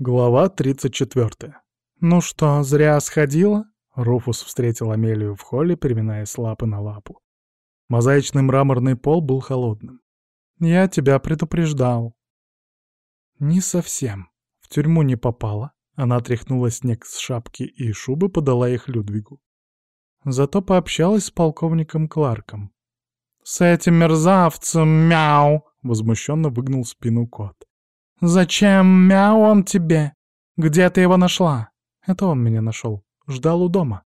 Глава 34. «Ну что, зря сходила?» Руфус встретил Амелию в холле, переминаясь с лапы на лапу. Мозаичный мраморный пол был холодным. «Я тебя предупреждал». «Не совсем. В тюрьму не попала». Она тряхнула снег с шапки и шубы, подала их Людвигу. Зато пообщалась с полковником Кларком. «С этим мерзавцем, мяу!» — возмущенно выгнул спину кот. «Зачем мяу он тебе? Где ты его нашла?» «Это он меня нашел. Ждал у дома».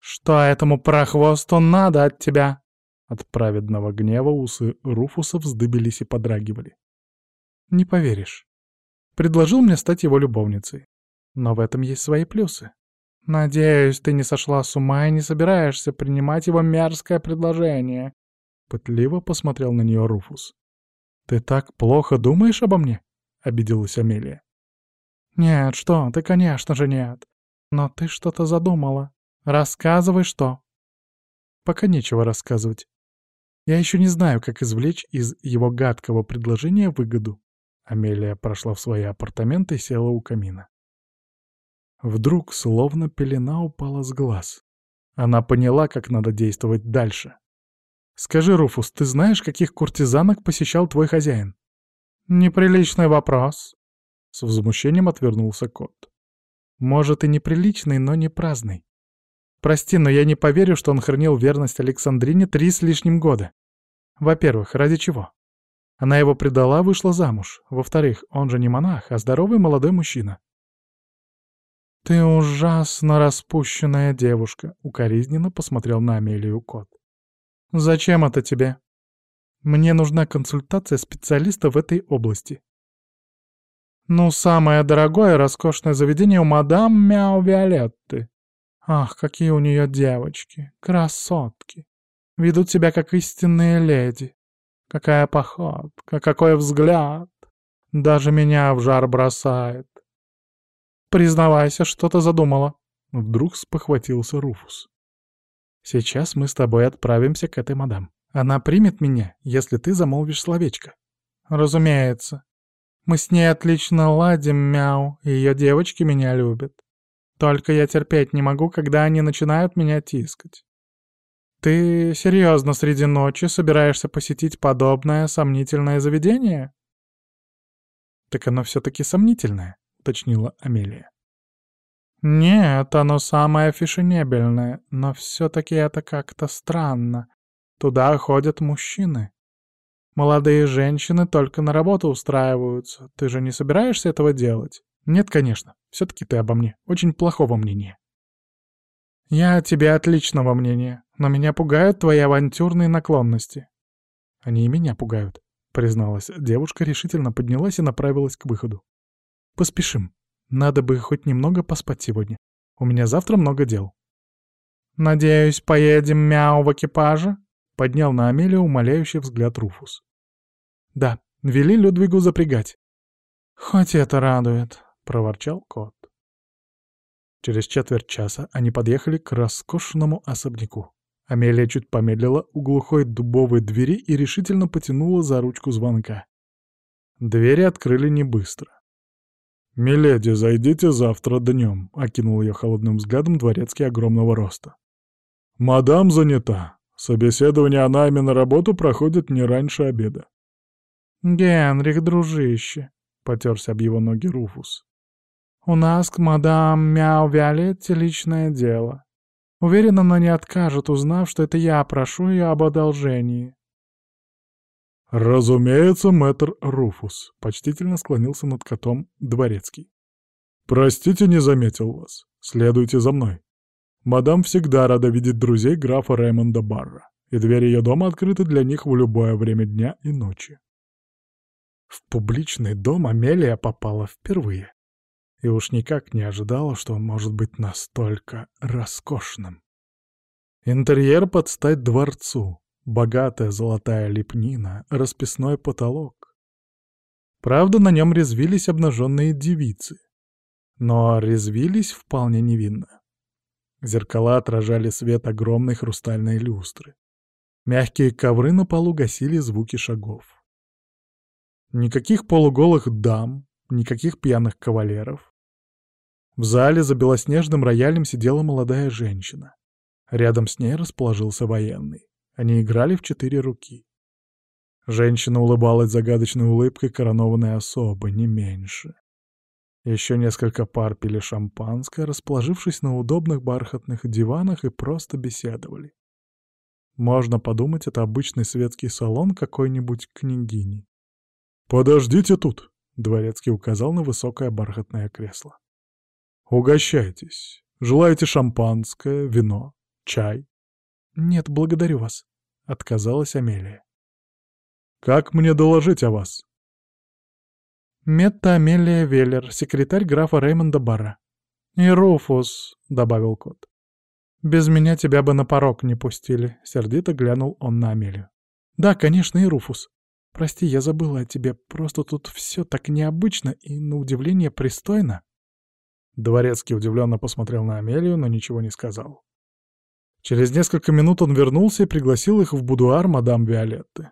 «Что этому прохвосту надо от тебя?» От праведного гнева усы Руфуса вздыбились и подрагивали. «Не поверишь. Предложил мне стать его любовницей. Но в этом есть свои плюсы. Надеюсь, ты не сошла с ума и не собираешься принимать его мерзкое предложение». Пытливо посмотрел на нее Руфус. «Ты так плохо думаешь обо мне?» — обиделась Амелия. «Нет, что ты, конечно же, нет. Но ты что-то задумала. Рассказывай, что». «Пока нечего рассказывать. Я еще не знаю, как извлечь из его гадкого предложения выгоду». Амелия прошла в свои апартаменты и села у камина. Вдруг, словно пелена, упала с глаз. Она поняла, как надо действовать дальше. Скажи, Руфус, ты знаешь, каких куртизанок посещал твой хозяин? Неприличный вопрос. С возмущением отвернулся кот. Может и неприличный, но не праздный. Прости, но я не поверю, что он хранил верность Александрине три с лишним года. Во-первых, ради чего? Она его предала, вышла замуж. Во-вторых, он же не монах, а здоровый молодой мужчина. «Ты ужасно распущенная девушка», — укоризненно посмотрел на Амелию кот. «Зачем это тебе?» «Мне нужна консультация специалиста в этой области». «Ну, самое дорогое роскошное заведение у мадам Мяу Виолетты. Ах, какие у нее девочки, красотки. Ведут себя как истинные леди. Какая походка, какой взгляд. Даже меня в жар бросает. Признавайся, что ты задумала». Вдруг спохватился Руфус. Сейчас мы с тобой отправимся к этой мадам. Она примет меня, если ты замолвишь словечко. Разумеется. Мы с ней отлично ладим, мяу, и ее девочки меня любят. Только я терпеть не могу, когда они начинают меня тискать. Ты серьезно среди ночи собираешься посетить подобное сомнительное заведение? Так оно все-таки сомнительное, уточнила Амелия. «Нет, оно самое фешенебельное, но все-таки это как-то странно. Туда ходят мужчины. Молодые женщины только на работу устраиваются. Ты же не собираешься этого делать?» «Нет, конечно. Все-таки ты обо мне. Очень плохого мнения». «Я о тебе отличного мнения, но меня пугают твои авантюрные наклонности». «Они и меня пугают», — призналась девушка, решительно поднялась и направилась к выходу. «Поспешим». Надо бы хоть немного поспать сегодня. У меня завтра много дел. «Надеюсь, поедем мяу в экипаже?» — поднял на Амелию умоляющий взгляд Руфус. «Да, вели Людвигу запрягать». «Хоть это радует», — проворчал кот. Через четверть часа они подъехали к роскошному особняку. Амелия чуть помедлила у глухой дубовой двери и решительно потянула за ручку звонка. Двери открыли не быстро. «Миледи, зайдите завтра днем», — окинул ее холодным взглядом дворецкий огромного роста. «Мадам занята. Собеседование о найме на работу проходит не раньше обеда». «Генрих, дружище», — потерся об его ноги Руфус. «У нас к мадам Мяу Виолетте личное дело. Уверен, она не откажет, узнав, что это я прошу ее об одолжении». «Разумеется, мэтр Руфус», — почтительно склонился над котом дворецкий. «Простите, не заметил вас. Следуйте за мной. Мадам всегда рада видеть друзей графа Рэймонда Барра, и двери ее дома открыты для них в любое время дня и ночи». В публичный дом Амелия попала впервые. И уж никак не ожидала, что он может быть настолько роскошным. Интерьер под стать дворцу, Богатая золотая лепнина, расписной потолок. Правда, на нем резвились обнаженные девицы. Но резвились вполне невинно. Зеркала отражали свет огромной хрустальной люстры. Мягкие ковры на полу гасили звуки шагов. Никаких полуголых дам, никаких пьяных кавалеров. В зале за белоснежным роялем сидела молодая женщина. Рядом с ней расположился военный. Они играли в четыре руки. Женщина улыбалась загадочной улыбкой коронованной особы, не меньше. Еще несколько пар пили шампанское, расположившись на удобных бархатных диванах и просто беседовали. Можно подумать, это обычный светский салон какой-нибудь княгини. «Подождите тут!» — дворецкий указал на высокое бархатное кресло. «Угощайтесь. Желаете шампанское, вино, чай?» «Нет, благодарю вас», — отказалась Амелия. «Как мне доложить о вас?» «Метта Амелия Веллер, секретарь графа Реймонда Барра». «И Руфус», — добавил кот. «Без меня тебя бы на порог не пустили», — сердито глянул он на Амелию. «Да, конечно, и Руфус. Прости, я забыла о тебе, просто тут все так необычно и, на удивление, пристойно». Дворецкий удивленно посмотрел на Амелию, но ничего не сказал. Через несколько минут он вернулся и пригласил их в будуар мадам Виолетты.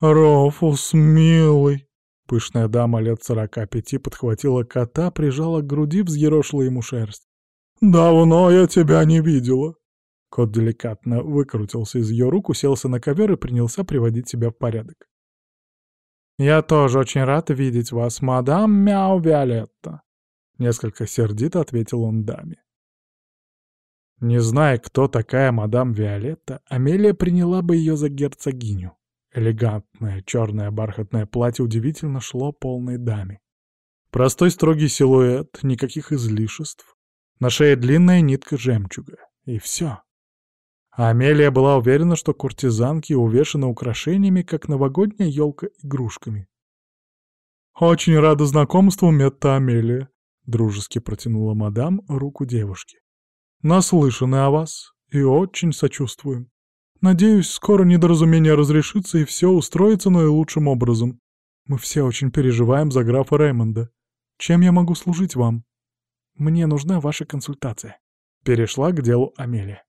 «Рофус, милый!» Пышная дама лет сорока пяти подхватила кота, прижала к груди, взъерошила ему шерсть. «Давно я тебя не видела!» Кот деликатно выкрутился из ее рук, уселся на ковер и принялся приводить себя в порядок. «Я тоже очень рад видеть вас, мадам Мяу Виолетта», — несколько сердито ответил он даме. Не зная, кто такая мадам Виолетта, Амелия приняла бы ее за герцогиню. Элегантное черное бархатное платье удивительно шло полной даме. Простой строгий силуэт, никаких излишеств. На шее длинная нитка жемчуга. И все. А Амелия была уверена, что куртизанки увешаны украшениями, как новогодняя елка игрушками. «Очень рада знакомству, Метта Амелия», — дружески протянула мадам руку девушке. «Наслышаны о вас и очень сочувствуем. Надеюсь, скоро недоразумение разрешится и все устроится наилучшим образом. Мы все очень переживаем за графа Реймонда. Чем я могу служить вам?» «Мне нужна ваша консультация», — перешла к делу Амелия.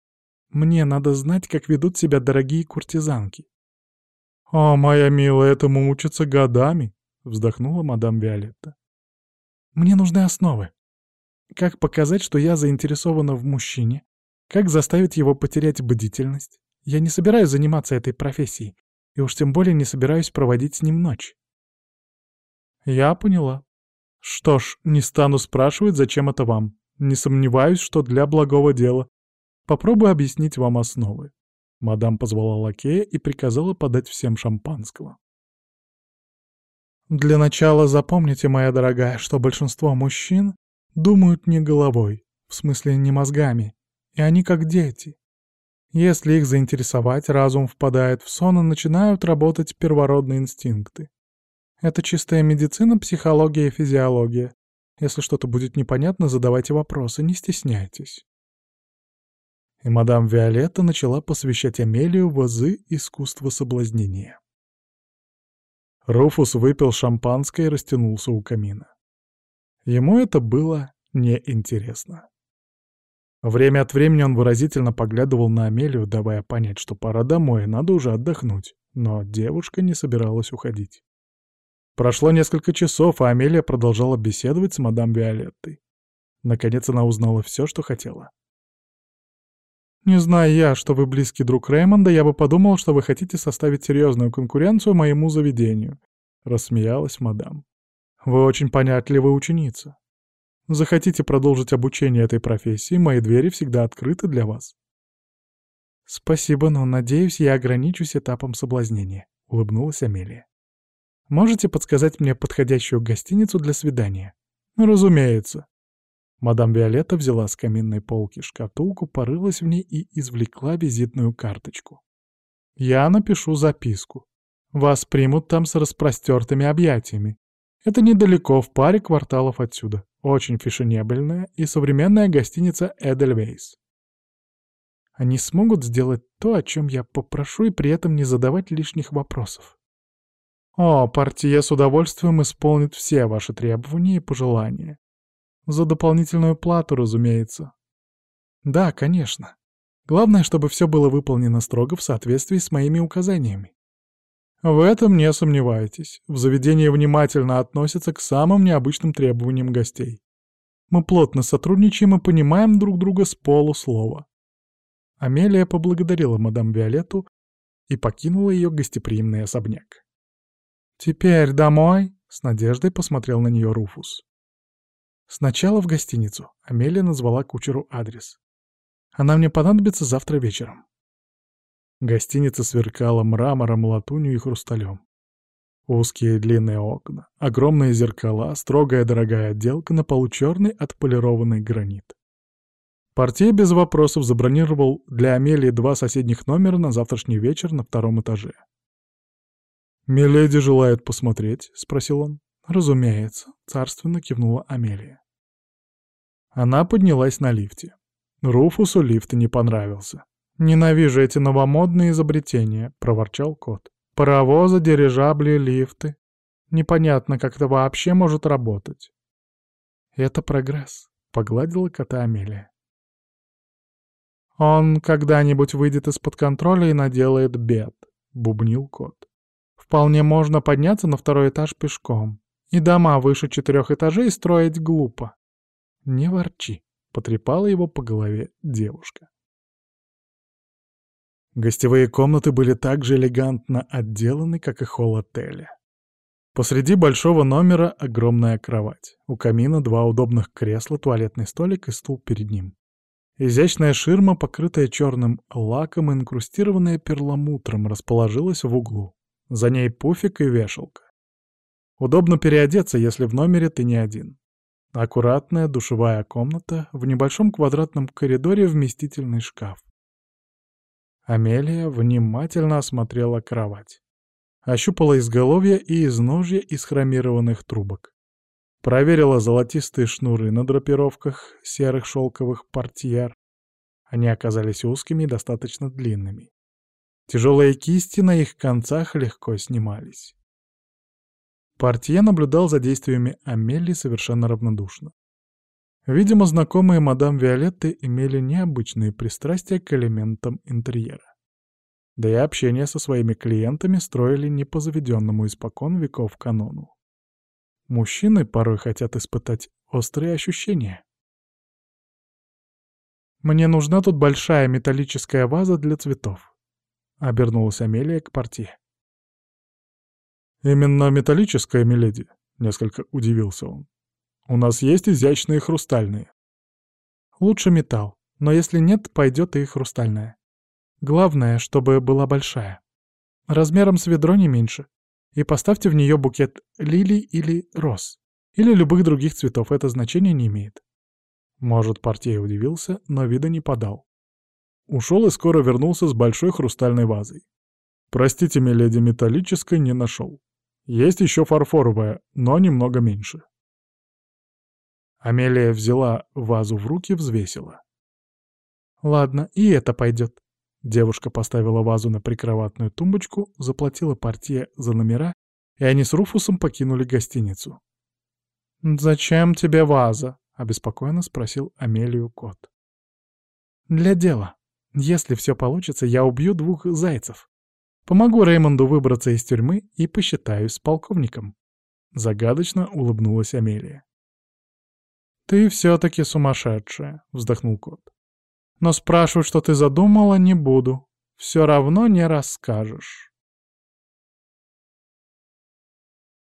«Мне надо знать, как ведут себя дорогие куртизанки». «О, моя милая, этому учатся годами», — вздохнула мадам Виолетта. «Мне нужны основы. Как показать, что я заинтересована в мужчине? Как заставить его потерять бдительность? Я не собираюсь заниматься этой профессией, и уж тем более не собираюсь проводить с ним ночь». «Я поняла», что ж, не стану спрашивать, зачем это вам. Не сомневаюсь, что для благого дела. Попробую объяснить вам основы. Мадам позвала лакея и приказала подать всем шампанского. Для начала запомните, моя дорогая, что большинство мужчин думают не головой, в смысле не мозгами, и они как дети. Если их заинтересовать, разум впадает в сон и начинают работать первородные инстинкты. Это чистая медицина, психология и физиология. Если что-то будет непонятно, задавайте вопросы, не стесняйтесь. И мадам Виолетта начала посвящать Амелию в азы искусства соблазнения. Руфус выпил шампанское и растянулся у камина. Ему это было неинтересно. Время от времени он выразительно поглядывал на Амелию, давая понять, что пора домой, надо уже отдохнуть, но девушка не собиралась уходить. Прошло несколько часов, а Амелия продолжала беседовать с мадам Виолеттой. Наконец она узнала все, что хотела. «Не зная я, что вы близкий друг Реймонда, я бы подумал, что вы хотите составить серьезную конкуренцию моему заведению», — рассмеялась мадам. «Вы очень понятливая ученица. Захотите продолжить обучение этой профессии, мои двери всегда открыты для вас». «Спасибо, но, надеюсь, я ограничусь этапом соблазнения», — улыбнулась Амелия. Можете подсказать мне подходящую гостиницу для свидания? Ну, разумеется. Мадам Виолетта взяла с каминной полки шкатулку, порылась в ней и извлекла визитную карточку. Я напишу записку. Вас примут там с распростертыми объятиями. Это недалеко, в паре кварталов отсюда. Очень фешенебельная и современная гостиница «Эдельвейс». Они смогут сделать то, о чем я попрошу, и при этом не задавать лишних вопросов. О, партия с удовольствием исполнит все ваши требования и пожелания. За дополнительную плату, разумеется. Да, конечно. Главное, чтобы все было выполнено строго в соответствии с моими указаниями. В этом не сомневайтесь. В заведении внимательно относятся к самым необычным требованиям гостей. Мы плотно сотрудничаем и понимаем друг друга с полуслова. Амелия поблагодарила мадам Виолетту и покинула ее гостеприимный особняк. «Теперь домой?» — с надеждой посмотрел на нее Руфус. «Сначала в гостиницу», — Амелия назвала кучеру адрес. «Она мне понадобится завтра вечером». Гостиница сверкала мрамором, латунью и хрусталем. Узкие длинные окна, огромные зеркала, строгая дорогая отделка, на полу черный отполированный гранит. Портье без вопросов забронировал для Амелии два соседних номера на завтрашний вечер на втором этаже. «Миледи желает посмотреть?» — спросил он. «Разумеется», — царственно кивнула Амелия. Она поднялась на лифте. Руфусу лифт не понравился. «Ненавижу эти новомодные изобретения», — проворчал кот. «Паровозы, дирижабли, лифты. Непонятно, как это вообще может работать». «Это прогресс», — погладила кота Амелия. «Он когда-нибудь выйдет из-под контроля и наделает бед», — бубнил кот. «Вполне можно подняться на второй этаж пешком. И дома выше четырех этажей строить глупо». «Не ворчи», — потрепала его по голове девушка. Гостевые комнаты были так же элегантно отделаны, как и холл отеля. Посреди большого номера огромная кровать. У камина два удобных кресла, туалетный столик и стул перед ним. Изящная ширма, покрытая черным лаком и инкрустированная перламутром, расположилась в углу. За ней пуфик и вешалка. Удобно переодеться, если в номере ты не один. Аккуратная душевая комната, в небольшом квадратном коридоре вместительный шкаф. Амелия внимательно осмотрела кровать. Ощупала изголовье и изножья из хромированных трубок. Проверила золотистые шнуры на драпировках серых шелковых портьер. Они оказались узкими и достаточно длинными. Тяжелые кисти на их концах легко снимались. Портье наблюдал за действиями Амелии совершенно равнодушно. Видимо, знакомые мадам Виолетты имели необычные пристрастия к элементам интерьера. Да и общение со своими клиентами строили не по заведенному испокон веков канону. Мужчины порой хотят испытать острые ощущения. «Мне нужна тут большая металлическая ваза для цветов», — обернулась Амелия к портье. «Именно металлическая, миледи?» — несколько удивился он. У нас есть изящные хрустальные. Лучше металл, но если нет, пойдет и хрустальная. Главное, чтобы была большая. Размером с ведро не меньше. И поставьте в нее букет лилий или роз. Или любых других цветов, это значение не имеет. Может, партия удивился, но вида не подал. Ушел и скоро вернулся с большой хрустальной вазой. Простите, миледи, металлической не нашел. Есть еще фарфоровая, но немного меньше. Амелия взяла вазу в руки, взвесила. «Ладно, и это пойдет». Девушка поставила вазу на прикроватную тумбочку, заплатила партия за номера, и они с Руфусом покинули гостиницу. «Зачем тебе ваза?» — обеспокоенно спросил Амелию кот. «Для дела. Если все получится, я убью двух зайцев. Помогу Реймонду выбраться из тюрьмы и посчитаюсь с полковником». Загадочно улыбнулась Амелия. «Ты все-таки сумасшедшая», — вздохнул кот. «Но спрашивать, что ты задумала, не буду. Все равно не расскажешь».